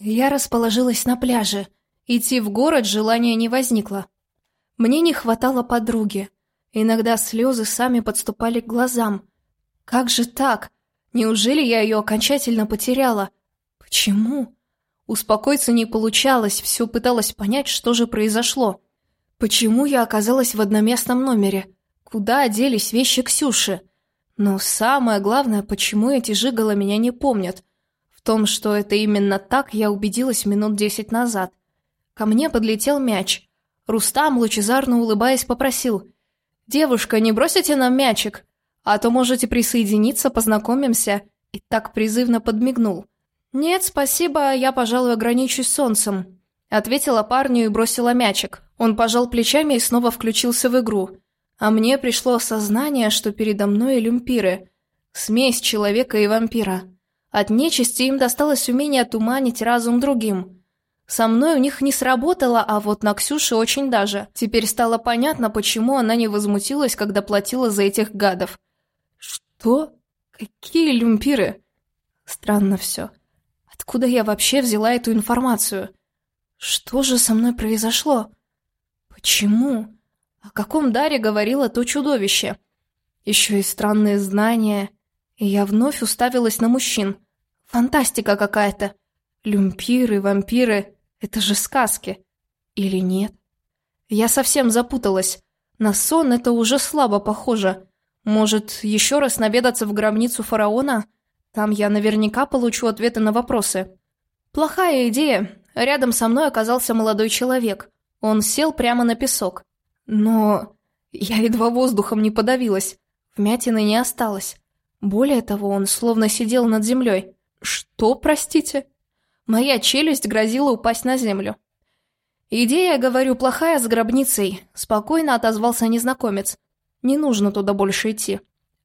Я расположилась на пляже. Идти в город желания не возникло. Мне не хватало подруги. Иногда слезы сами подступали к глазам. Как же так? Неужели я ее окончательно потеряла? Почему? Успокоиться не получалось, все пыталась понять, что же произошло. Почему я оказалась в одноместном номере? Куда делись вещи Ксюши? Но самое главное, почему эти жигала меня не помнят? Том, что это именно так, я убедилась минут десять назад. Ко мне подлетел мяч. Рустам, лучезарно улыбаясь, попросил. «Девушка, не бросите нам мячик? А то можете присоединиться, познакомимся». И так призывно подмигнул. «Нет, спасибо, я, пожалуй, ограничусь солнцем», — ответила парню и бросила мячик. Он пожал плечами и снова включился в игру. А мне пришло осознание, что передо мной люмпиры. Смесь человека и вампира. От нечисти им досталось умение туманить разум другим. Со мной у них не сработало, а вот на Ксюше очень даже. Теперь стало понятно, почему она не возмутилась, когда платила за этих гадов. Что? Какие люмпиры? Странно все. Откуда я вообще взяла эту информацию? Что же со мной произошло? Почему? О каком даре говорило то чудовище? Еще и странные знания. Я вновь уставилась на мужчин. Фантастика какая-то. Люмпиры, вампиры — это же сказки. Или нет? Я совсем запуталась. На сон это уже слабо похоже. Может, еще раз наведаться в гробницу фараона — там я наверняка получу ответы на вопросы. Плохая идея. Рядом со мной оказался молодой человек. Он сел прямо на песок. Но я едва воздухом не подавилась. Вмятины не осталось. Более того, он словно сидел над землей. Что, простите? Моя челюсть грозила упасть на землю. «Идея, говорю, плохая с гробницей», — спокойно отозвался незнакомец. «Не нужно туда больше идти».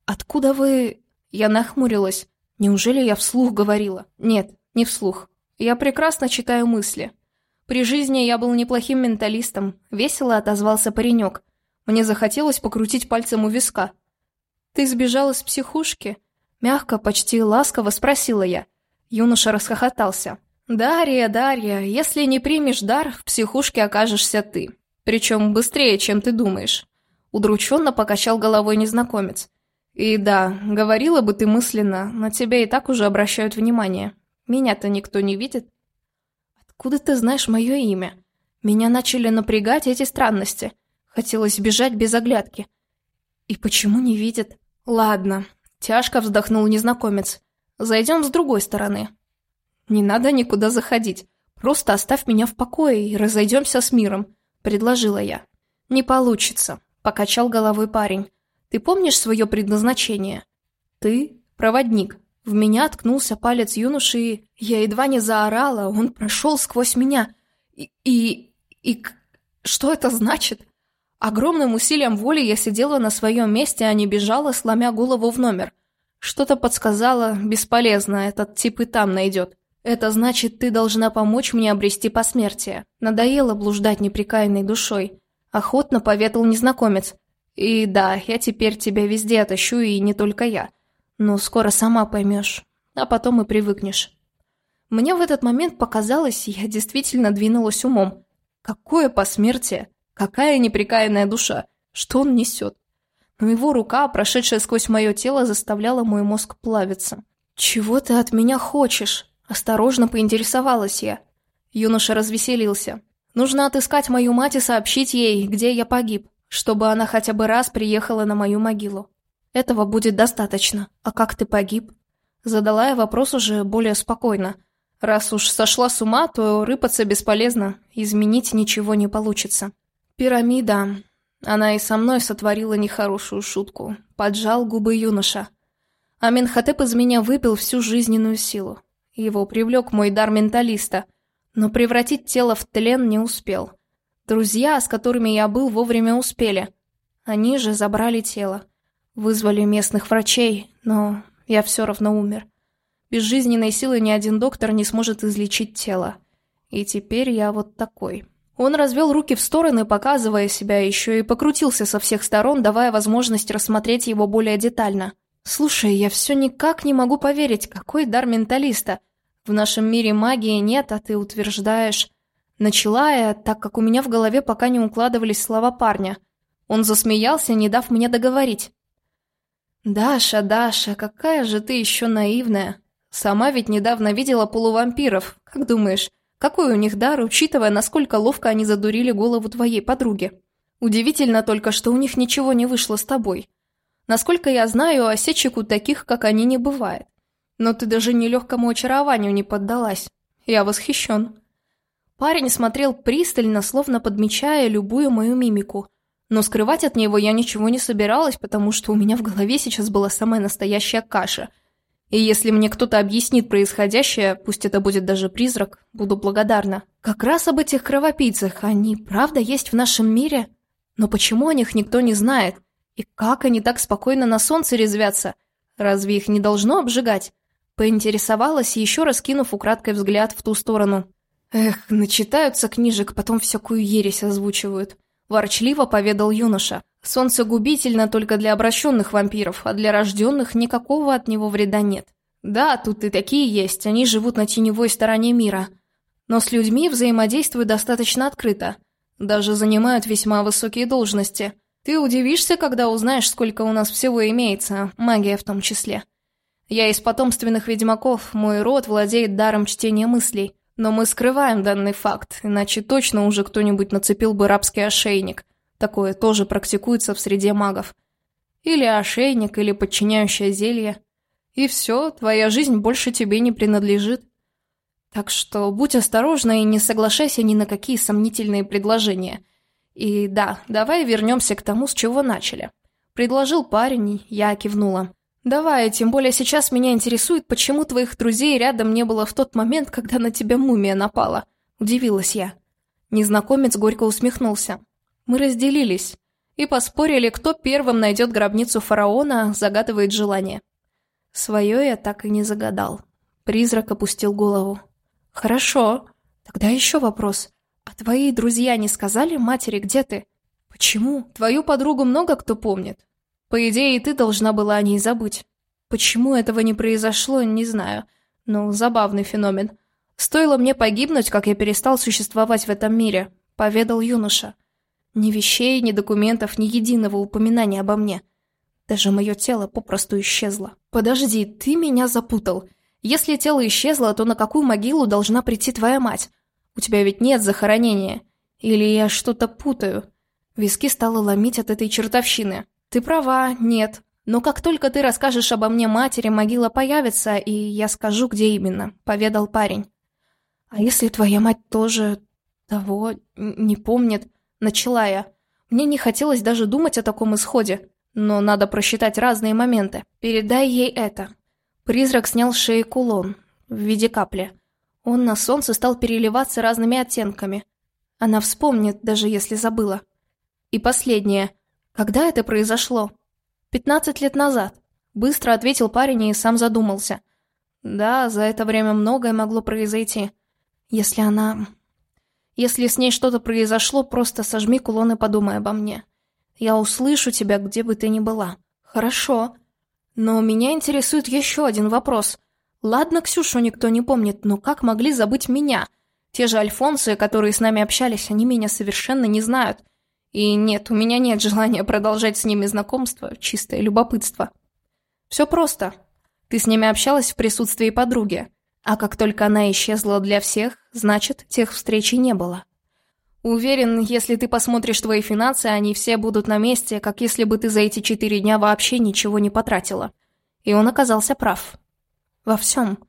«Откуда вы...» Я нахмурилась. Неужели я вслух говорила? Нет, не вслух. Я прекрасно читаю мысли. При жизни я был неплохим менталистом, весело отозвался паренек. Мне захотелось покрутить пальцем у виска. «Ты сбежал из психушки?» Мягко, почти ласково спросила я. Юноша расхохотался. «Дарья, Дарья, если не примешь дар, в психушке окажешься ты. Причем быстрее, чем ты думаешь». Удрученно покачал головой незнакомец. И да, говорила бы ты мысленно, на тебя и так уже обращают внимание. Меня-то никто не видит. Откуда ты знаешь мое имя? Меня начали напрягать эти странности. Хотелось бежать без оглядки. И почему не видят? Ладно, тяжко вздохнул незнакомец. Зайдем с другой стороны. Не надо никуда заходить. Просто оставь меня в покое и разойдемся с миром, предложила я. Не получится, покачал головой парень. Ты помнишь свое предназначение? Ты — проводник. В меня ткнулся палец юноши, и я едва не заорала, он прошел сквозь меня. И... и... и... что это значит? Огромным усилием воли я сидела на своем месте, а не бежала, сломя голову в номер. Что-то подсказало, бесполезно, этот тип и там найдет. Это значит, ты должна помочь мне обрести посмертие. Надоело блуждать неприкаянной душой. Охотно поветал незнакомец. И да, я теперь тебя везде отыщу, и не только я. Но скоро сама поймешь, а потом и привыкнешь. Мне в этот момент показалось, я действительно двинулась умом. Какое посмертие? Какая неприкаянная душа? Что он несет? Но его рука, прошедшая сквозь мое тело, заставляла мой мозг плавиться. «Чего ты от меня хочешь?» Осторожно поинтересовалась я. Юноша развеселился. «Нужно отыскать мою мать и сообщить ей, где я погиб чтобы она хотя бы раз приехала на мою могилу. Этого будет достаточно. А как ты погиб? Задала я вопрос уже более спокойно. Раз уж сошла с ума, то рыпаться бесполезно, изменить ничего не получится. Пирамида. Она и со мной сотворила нехорошую шутку. Поджал губы юноша. Аминхотеп из меня выпил всю жизненную силу. Его привлек мой дар менталиста, но превратить тело в тлен не успел. Друзья, с которыми я был, вовремя успели. Они же забрали тело. Вызвали местных врачей, но я все равно умер. Без жизненной силы ни один доктор не сможет излечить тело. И теперь я вот такой. Он развел руки в стороны, показывая себя, еще и покрутился со всех сторон, давая возможность рассмотреть его более детально. «Слушай, я все никак не могу поверить, какой дар менталиста. В нашем мире магии нет, а ты утверждаешь... Начала я, так как у меня в голове пока не укладывались слова парня. Он засмеялся, не дав мне договорить. «Даша, Даша, какая же ты еще наивная. Сама ведь недавно видела полувампиров. Как думаешь, какой у них дар, учитывая, насколько ловко они задурили голову твоей подруги? Удивительно только, что у них ничего не вышло с тобой. Насколько я знаю, осечек у таких, как они, не бывает. Но ты даже нелегкому очарованию не поддалась. Я восхищен». Парень смотрел пристально, словно подмечая любую мою мимику. Но скрывать от него я ничего не собиралась, потому что у меня в голове сейчас была самая настоящая каша. И если мне кто-то объяснит происходящее, пусть это будет даже призрак, буду благодарна. Как раз об этих кровопийцах, они правда есть в нашем мире? Но почему о них никто не знает? И как они так спокойно на солнце резвятся? Разве их не должно обжигать? Поинтересовалась, еще раз кинув украдкой взгляд в ту сторону. Эх, начитаются книжек, потом всякую ересь озвучивают. Ворчливо поведал юноша. Солнце губительно только для обращенных вампиров, а для рожденных никакого от него вреда нет. Да, тут и такие есть, они живут на теневой стороне мира. Но с людьми взаимодействуют достаточно открыто. Даже занимают весьма высокие должности. Ты удивишься, когда узнаешь, сколько у нас всего имеется, магия в том числе. Я из потомственных ведьмаков, мой род владеет даром чтения мыслей. Но мы скрываем данный факт, иначе точно уже кто-нибудь нацепил бы рабский ошейник. Такое тоже практикуется в среде магов. Или ошейник, или подчиняющее зелье. И все, твоя жизнь больше тебе не принадлежит. Так что будь осторожна и не соглашайся ни на какие сомнительные предложения. И да, давай вернемся к тому, с чего начали. Предложил парень, я кивнула. «Давай, тем более сейчас меня интересует, почему твоих друзей рядом не было в тот момент, когда на тебя мумия напала». Удивилась я. Незнакомец горько усмехнулся. «Мы разделились и поспорили, кто первым найдет гробницу фараона, загадывает желание». Свое я так и не загадал. Призрак опустил голову. «Хорошо. Тогда еще вопрос. А твои друзья не сказали матери, где ты? Почему? Твою подругу много кто помнит. По идее, ты должна была о ней забыть. Почему этого не произошло, не знаю. Но забавный феномен. Стоило мне погибнуть, как я перестал существовать в этом мире, поведал юноша. Ни вещей, ни документов, ни единого упоминания обо мне. Даже мое тело попросту исчезло. Подожди, ты меня запутал. Если тело исчезло, то на какую могилу должна прийти твоя мать? У тебя ведь нет захоронения. Или я что-то путаю? Виски стало ломить от этой чертовщины. «Ты права, нет. Но как только ты расскажешь обо мне матери, могила появится, и я скажу, где именно», — поведал парень. «А если твоя мать тоже... того... не помнит?» — начала я. Мне не хотелось даже думать о таком исходе, но надо просчитать разные моменты. «Передай ей это». Призрак снял с шеи кулон в виде капли. Он на солнце стал переливаться разными оттенками. Она вспомнит, даже если забыла. И последнее — «Когда это произошло?» «Пятнадцать лет назад», — быстро ответил парень и сам задумался. «Да, за это время многое могло произойти. Если она... Если с ней что-то произошло, просто сожми кулон и подумай обо мне. Я услышу тебя, где бы ты ни была». «Хорошо. Но меня интересует еще один вопрос. Ладно, Ксюшу никто не помнит, но как могли забыть меня?» Те же альфонсы, которые с нами общались, они меня совершенно не знают. И нет, у меня нет желания продолжать с ними знакомство, чистое любопытство. Все просто. Ты с ними общалась в присутствии подруги, а как только она исчезла для всех, значит, тех встреч и не было. Уверен, если ты посмотришь твои финансы, они все будут на месте, как если бы ты за эти четыре дня вообще ничего не потратила. И он оказался прав. Во всем.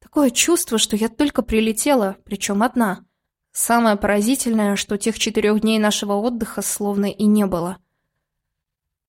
Такое чувство, что я только прилетела, причем одна – Самое поразительное, что тех четырех дней нашего отдыха словно и не было –